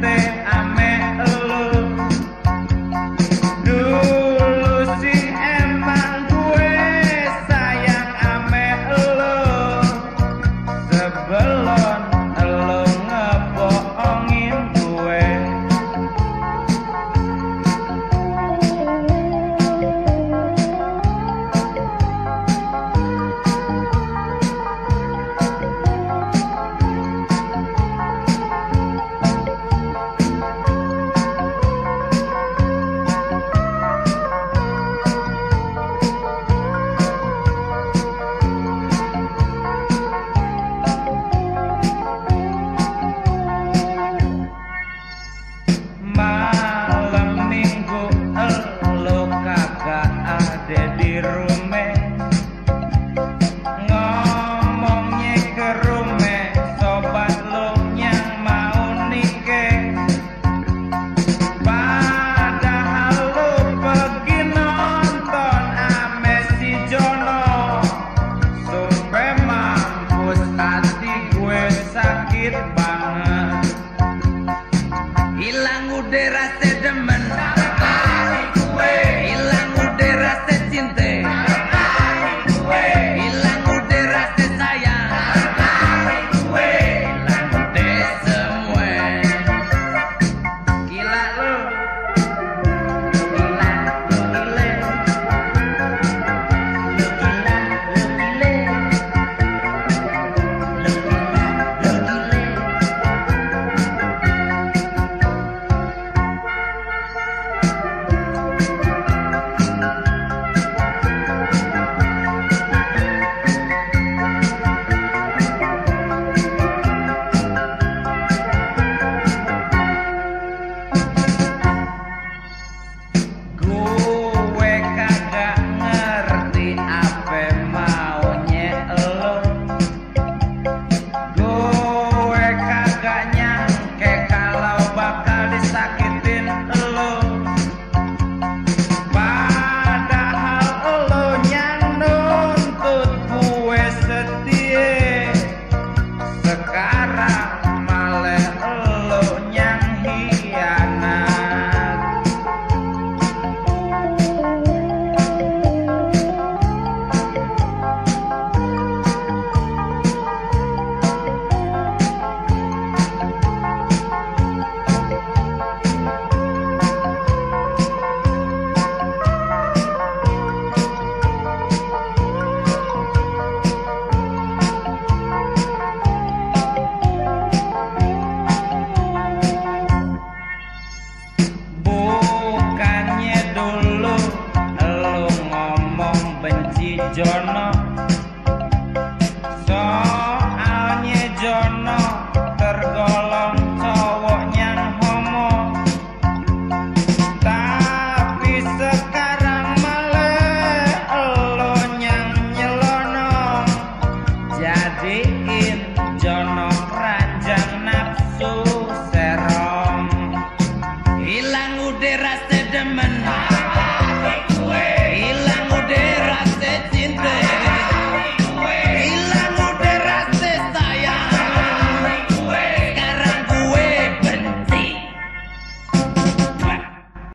man. hilang udara sedemen.